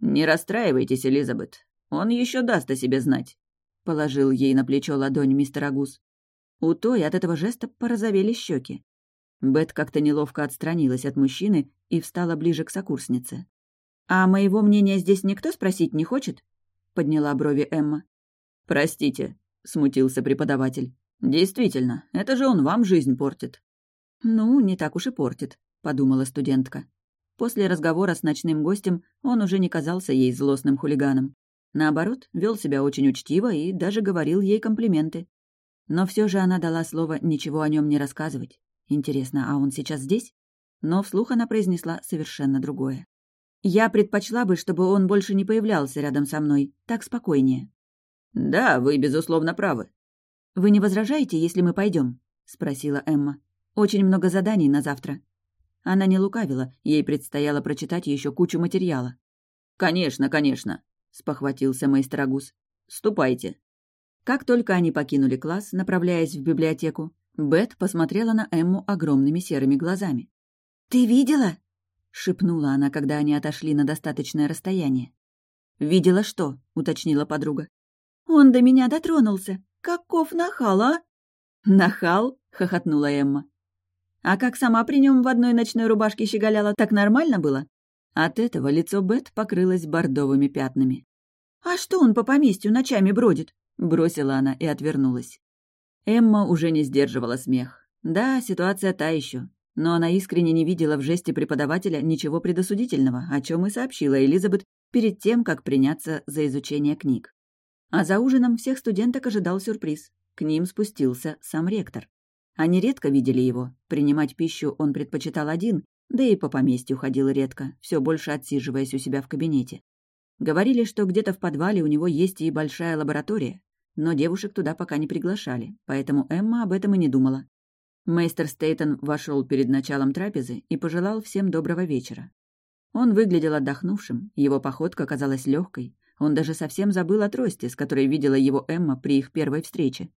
«Не расстраивайтесь, Элизабет. Он еще даст о себе знать», — положил ей на плечо ладонь мистер Агус. У той от этого жеста порозовели щеки. Бет как-то неловко отстранилась от мужчины и встала ближе к сокурснице. «А моего мнения здесь никто спросить не хочет?» — подняла брови Эмма. «Простите», — смутился преподаватель. «Действительно, это же он вам жизнь портит». «Ну, не так уж и портит», — подумала студентка. После разговора с ночным гостем он уже не казался ей злостным хулиганом. Наоборот, вел себя очень учтиво и даже говорил ей комплименты. Но все же она дала слово ничего о нем не рассказывать. Интересно, а он сейчас здесь? Но вслух она произнесла совершенно другое. «Я предпочла бы, чтобы он больше не появлялся рядом со мной. Так спокойнее». «Да, вы, безусловно, правы». «Вы не возражаете, если мы пойдем? спросила Эмма. «Очень много заданий на завтра». Она не лукавила, ей предстояло прочитать еще кучу материала. «Конечно, конечно», — спохватился мейстер Агус. «Ступайте». Как только они покинули класс, направляясь в библиотеку, Бет посмотрела на Эмму огромными серыми глазами. «Ты видела?» — шепнула она, когда они отошли на достаточное расстояние. «Видела что?» — уточнила подруга. «Он до меня дотронулся. Каков нахал, а?» «Нахал?» — хохотнула Эмма. «А как сама при нем в одной ночной рубашке щеголяла, так нормально было?» От этого лицо Бет покрылось бордовыми пятнами. «А что он по поместью ночами бродит?» — бросила она и отвернулась. Эмма уже не сдерживала смех. Да, ситуация та еще, но она искренне не видела в жесте преподавателя ничего предосудительного, о чем и сообщила Элизабет перед тем, как приняться за изучение книг. А за ужином всех студенток ожидал сюрприз. К ним спустился сам ректор. Они редко видели его, принимать пищу он предпочитал один, да и по поместью ходил редко, все больше отсиживаясь у себя в кабинете. Говорили, что где-то в подвале у него есть и большая лаборатория, но девушек туда пока не приглашали, поэтому Эмма об этом и не думала. Мейстер Стейтон вошел перед началом трапезы и пожелал всем доброго вечера. Он выглядел отдохнувшим, его походка казалась легкой, он даже совсем забыл о трости, с которой видела его Эмма при их первой встрече.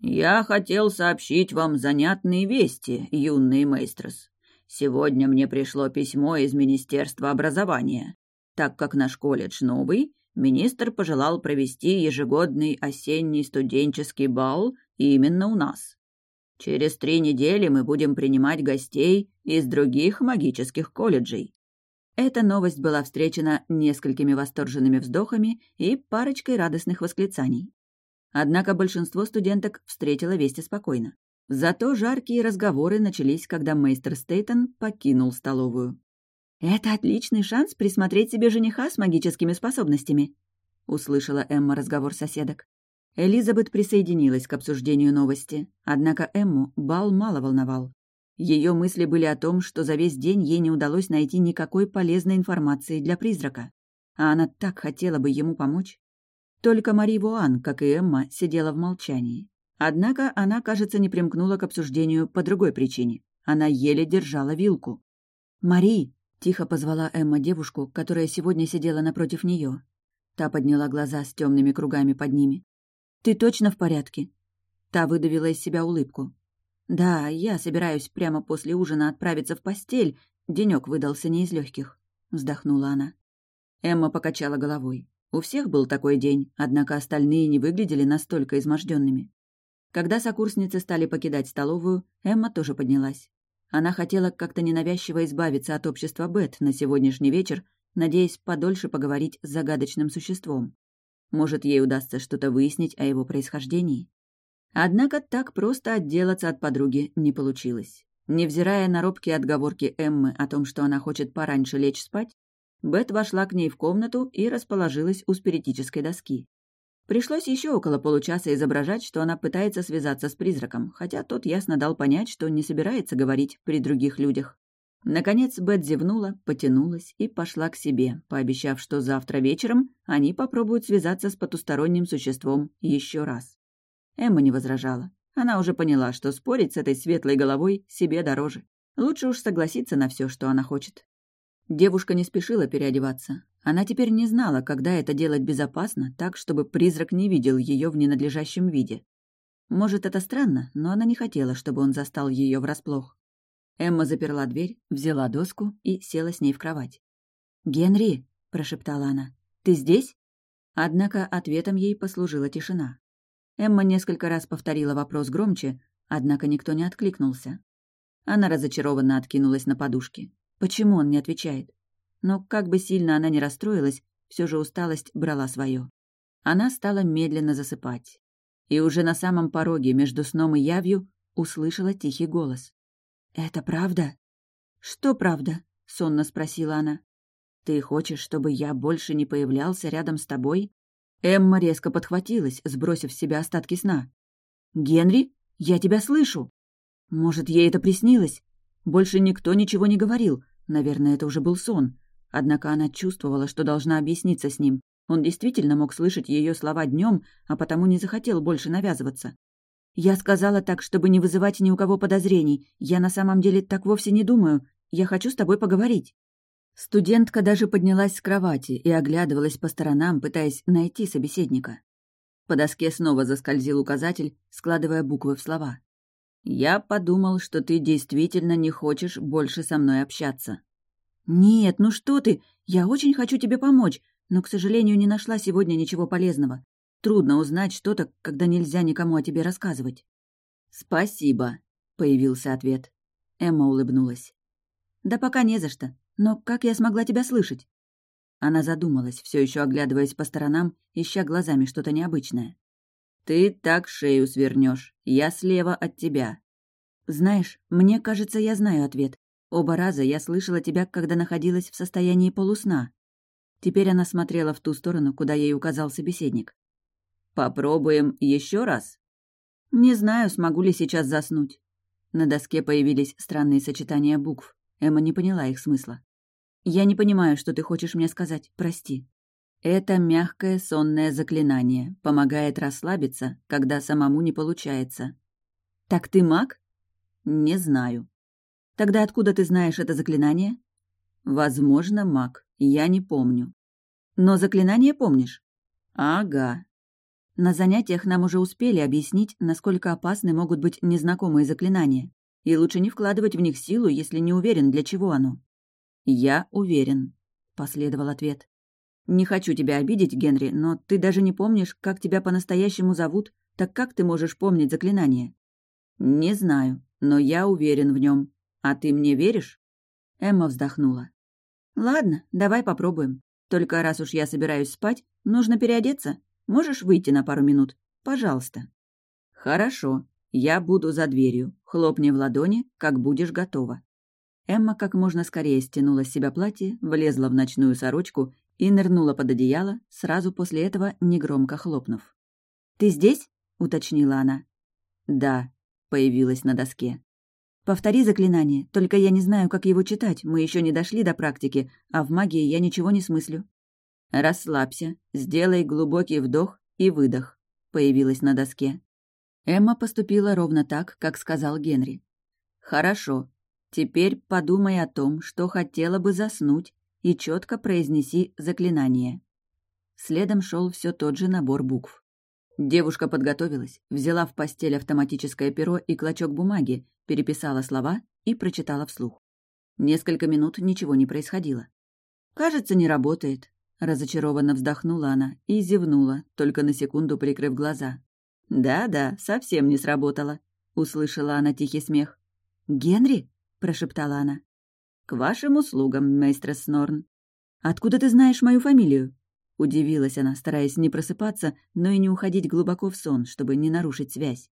«Я хотел сообщить вам занятные вести, юный мейстрос. Сегодня мне пришло письмо из Министерства образования. Так как наш колледж новый, министр пожелал провести ежегодный осенний студенческий бал именно у нас. Через три недели мы будем принимать гостей из других магических колледжей. Эта новость была встречена несколькими восторженными вздохами и парочкой радостных восклицаний. Однако большинство студенток встретило вести спокойно. Зато жаркие разговоры начались, когда мейстер Стейтон покинул столовую. «Это отличный шанс присмотреть себе жениха с магическими способностями», — услышала Эмма разговор соседок. Элизабет присоединилась к обсуждению новости, однако Эмму бал мало волновал. Ее мысли были о том, что за весь день ей не удалось найти никакой полезной информации для призрака, а она так хотела бы ему помочь. Только Мари Вуан, как и Эмма, сидела в молчании. Однако она, кажется, не примкнула к обсуждению по другой причине. Она еле держала вилку. «Мари!» Тихо позвала Эмма девушку, которая сегодня сидела напротив нее. Та подняла глаза с темными кругами под ними. «Ты точно в порядке?» Та выдавила из себя улыбку. «Да, я собираюсь прямо после ужина отправиться в постель. Денек выдался не из легких. — вздохнула она. Эмма покачала головой. У всех был такой день, однако остальные не выглядели настолько изможденными. Когда сокурсницы стали покидать столовую, Эмма тоже поднялась. Она хотела как-то ненавязчиво избавиться от общества Бет на сегодняшний вечер, надеясь подольше поговорить с загадочным существом. Может, ей удастся что-то выяснить о его происхождении? Однако так просто отделаться от подруги не получилось. Невзирая на робкие отговорки Эммы о том, что она хочет пораньше лечь спать, Бет вошла к ней в комнату и расположилась у спиритической доски. Пришлось еще около получаса изображать, что она пытается связаться с призраком, хотя тот ясно дал понять, что не собирается говорить при других людях. Наконец Бет зевнула, потянулась и пошла к себе, пообещав, что завтра вечером они попробуют связаться с потусторонним существом еще раз. Эмма не возражала. Она уже поняла, что спорить с этой светлой головой себе дороже. Лучше уж согласиться на все, что она хочет. Девушка не спешила переодеваться. Она теперь не знала, когда это делать безопасно, так, чтобы призрак не видел ее в ненадлежащем виде. Может, это странно, но она не хотела, чтобы он застал ее врасплох. Эмма заперла дверь, взяла доску и села с ней в кровать. «Генри!» — прошептала она. «Ты здесь?» Однако ответом ей послужила тишина. Эмма несколько раз повторила вопрос громче, однако никто не откликнулся. Она разочарованно откинулась на подушки. Почему он не отвечает? Но как бы сильно она ни расстроилась, все же усталость брала свое. Она стала медленно засыпать. И уже на самом пороге между сном и явью услышала тихий голос. «Это правда?» «Что правда?» — сонно спросила она. «Ты хочешь, чтобы я больше не появлялся рядом с тобой?» Эмма резко подхватилась, сбросив с себя остатки сна. «Генри, я тебя слышу!» Может, ей это приснилось? Больше никто ничего не говорил, Наверное, это уже был сон. Однако она чувствовала, что должна объясниться с ним. Он действительно мог слышать ее слова днем, а потому не захотел больше навязываться. «Я сказала так, чтобы не вызывать ни у кого подозрений. Я на самом деле так вовсе не думаю. Я хочу с тобой поговорить». Студентка даже поднялась с кровати и оглядывалась по сторонам, пытаясь найти собеседника. По доске снова заскользил указатель, складывая буквы в слова. «Я подумал, что ты действительно не хочешь больше со мной общаться». «Нет, ну что ты! Я очень хочу тебе помочь, но, к сожалению, не нашла сегодня ничего полезного. Трудно узнать что-то, когда нельзя никому о тебе рассказывать». «Спасибо», — появился ответ. Эмма улыбнулась. «Да пока не за что. Но как я смогла тебя слышать?» Она задумалась, все еще оглядываясь по сторонам, ища глазами что-то необычное. «Ты так шею свернешь. Я слева от тебя». «Знаешь, мне кажется, я знаю ответ. Оба раза я слышала тебя, когда находилась в состоянии полусна». Теперь она смотрела в ту сторону, куда ей указал собеседник. «Попробуем еще раз?» «Не знаю, смогу ли сейчас заснуть». На доске появились странные сочетания букв. Эмма не поняла их смысла. «Я не понимаю, что ты хочешь мне сказать. Прости». Это мягкое сонное заклинание, помогает расслабиться, когда самому не получается. Так ты маг? Не знаю. Тогда откуда ты знаешь это заклинание? Возможно, маг, я не помню. Но заклинание помнишь? Ага. На занятиях нам уже успели объяснить, насколько опасны могут быть незнакомые заклинания, и лучше не вкладывать в них силу, если не уверен, для чего оно. Я уверен, последовал ответ. «Не хочу тебя обидеть, Генри, но ты даже не помнишь, как тебя по-настоящему зовут, так как ты можешь помнить заклинание?» «Не знаю, но я уверен в нем. А ты мне веришь?» Эмма вздохнула. «Ладно, давай попробуем. Только раз уж я собираюсь спать, нужно переодеться. Можешь выйти на пару минут? Пожалуйста». «Хорошо. Я буду за дверью. Хлопни в ладони, как будешь готова». Эмма как можно скорее стянула с себя платье, влезла в ночную сорочку и нырнула под одеяло, сразу после этого негромко хлопнув. «Ты здесь?» — уточнила она. «Да», — появилась на доске. «Повтори заклинание, только я не знаю, как его читать, мы еще не дошли до практики, а в магии я ничего не смыслю». «Расслабься, сделай глубокий вдох и выдох», — появилась на доске. Эмма поступила ровно так, как сказал Генри. «Хорошо. Теперь подумай о том, что хотела бы заснуть, и четко произнеси заклинание. Следом шел все тот же набор букв. Девушка подготовилась, взяла в постель автоматическое перо и клочок бумаги, переписала слова и прочитала вслух. Несколько минут ничего не происходило. «Кажется, не работает», — разочарованно вздохнула она и зевнула, только на секунду прикрыв глаза. «Да-да, совсем не сработало», — услышала она тихий смех. «Генри?» — прошептала она. «К вашим услугам, мейстрес Снорн». «Откуда ты знаешь мою фамилию?» Удивилась она, стараясь не просыпаться, но и не уходить глубоко в сон, чтобы не нарушить связь.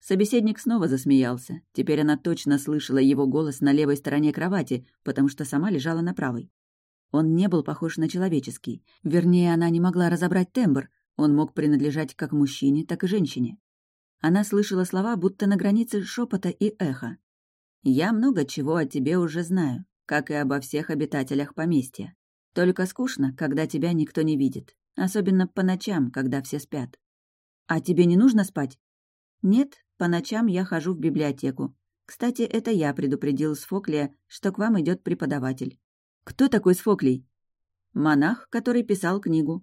Собеседник снова засмеялся. Теперь она точно слышала его голос на левой стороне кровати, потому что сама лежала на правой. Он не был похож на человеческий. Вернее, она не могла разобрать тембр. Он мог принадлежать как мужчине, так и женщине. Она слышала слова, будто на границе шепота и эха. «Я много чего о тебе уже знаю, как и обо всех обитателях поместья. Только скучно, когда тебя никто не видит, особенно по ночам, когда все спят. А тебе не нужно спать? Нет, по ночам я хожу в библиотеку. Кстати, это я предупредил Сфоклия, что к вам идет преподаватель. Кто такой Сфоклий? Монах, который писал книгу.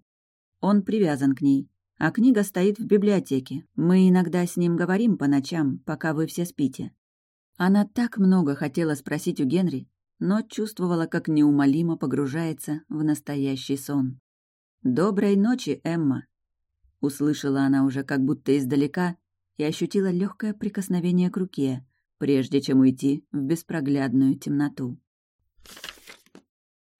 Он привязан к ней. А книга стоит в библиотеке. Мы иногда с ним говорим по ночам, пока вы все спите. Она так много хотела спросить у Генри, но чувствовала, как неумолимо погружается в настоящий сон. «Доброй ночи, Эмма!» Услышала она уже как будто издалека и ощутила легкое прикосновение к руке, прежде чем уйти в беспроглядную темноту.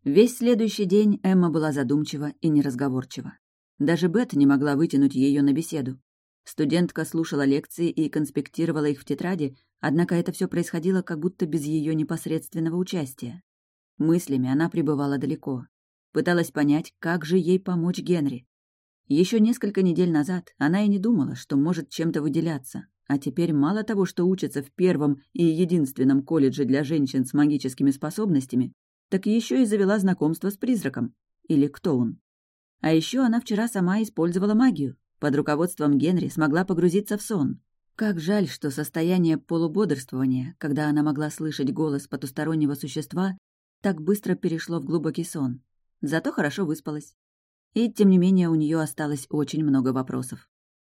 Весь следующий день Эмма была задумчива и неразговорчива. Даже Бет не могла вытянуть ее на беседу. Студентка слушала лекции и конспектировала их в тетради, однако это все происходило как будто без ее непосредственного участия. Мыслями она пребывала далеко. Пыталась понять, как же ей помочь Генри. Еще несколько недель назад она и не думала, что может чем-то выделяться, а теперь мало того, что учится в первом и единственном колледже для женщин с магическими способностями, так еще и завела знакомство с призраком. Или кто он? А еще она вчера сама использовала магию, под руководством Генри смогла погрузиться в сон. Как жаль, что состояние полубодрствования, когда она могла слышать голос потустороннего существа, так быстро перешло в глубокий сон. Зато хорошо выспалась. И, тем не менее, у нее осталось очень много вопросов.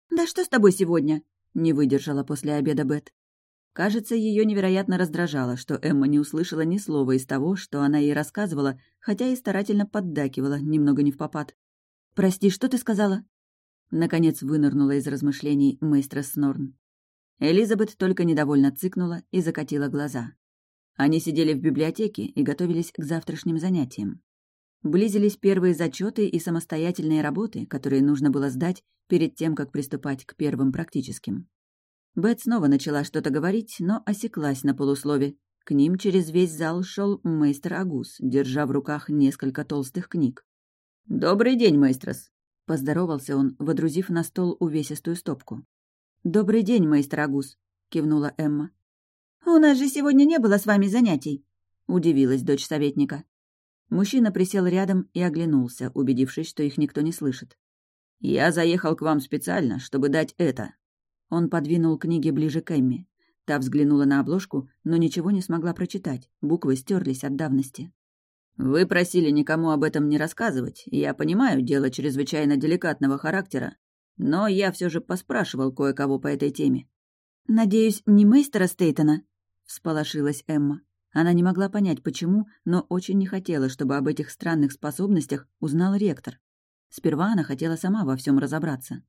«Да что с тобой сегодня?» — не выдержала после обеда Бет. Кажется, ее невероятно раздражало, что Эмма не услышала ни слова из того, что она ей рассказывала, хотя и старательно поддакивала, немного не в попад. «Прости, что ты сказала?» Наконец вынырнула из размышлений мейстра Снорн. Элизабет только недовольно цыкнула и закатила глаза. Они сидели в библиотеке и готовились к завтрашним занятиям. Близились первые зачеты и самостоятельные работы, которые нужно было сдать перед тем, как приступать к первым практическим. Бет снова начала что-то говорить, но осеклась на полуслове. К ним через весь зал шел мейстер Агус, держа в руках несколько толстых книг. «Добрый день, мейстрос!» Поздоровался он, водрузив на стол увесистую стопку. «Добрый день, мейстер Агус», — кивнула Эмма. «У нас же сегодня не было с вами занятий», — удивилась дочь советника. Мужчина присел рядом и оглянулся, убедившись, что их никто не слышит. «Я заехал к вам специально, чтобы дать это». Он подвинул книги ближе к Эмме. Та взглянула на обложку, но ничего не смогла прочитать, буквы стерлись от давности. «Вы просили никому об этом не рассказывать, я понимаю, дело чрезвычайно деликатного характера, но я все же поспрашивал кое-кого по этой теме». «Надеюсь, не мейстера Стейтона?» — всполошилась Эмма. Она не могла понять, почему, но очень не хотела, чтобы об этих странных способностях узнал ректор. Сперва она хотела сама во всем разобраться.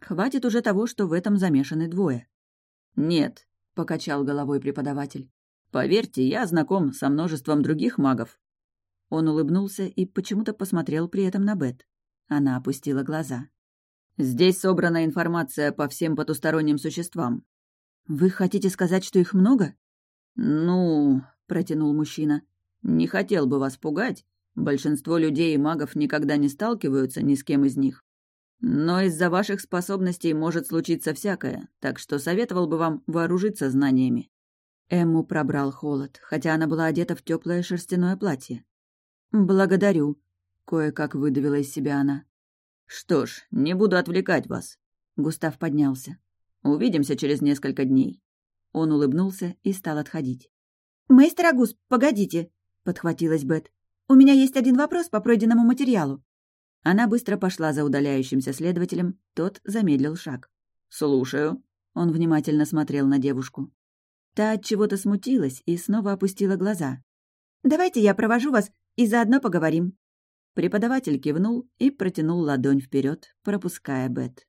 Хватит уже того, что в этом замешаны двое. «Нет», — покачал головой преподаватель. «Поверьте, я знаком со множеством других магов, он улыбнулся и почему-то посмотрел при этом на Бет. Она опустила глаза. «Здесь собрана информация по всем потусторонним существам». «Вы хотите сказать, что их много?» «Ну...» — протянул мужчина. «Не хотел бы вас пугать. Большинство людей и магов никогда не сталкиваются ни с кем из них. Но из-за ваших способностей может случиться всякое, так что советовал бы вам вооружиться знаниями». Эмму пробрал холод, хотя она была одета в теплое шерстяное платье. «Благодарю», — кое-как выдавила из себя она. «Что ж, не буду отвлекать вас». Густав поднялся. «Увидимся через несколько дней». Он улыбнулся и стал отходить. «Мейстер Агус, погодите», — подхватилась Бет. «У меня есть один вопрос по пройденному материалу». Она быстро пошла за удаляющимся следователем, тот замедлил шаг. «Слушаю». Он внимательно смотрел на девушку. Та от чего-то смутилась и снова опустила глаза. «Давайте я провожу вас и заодно поговорим». Преподаватель кивнул и протянул ладонь вперед, пропуская Бет.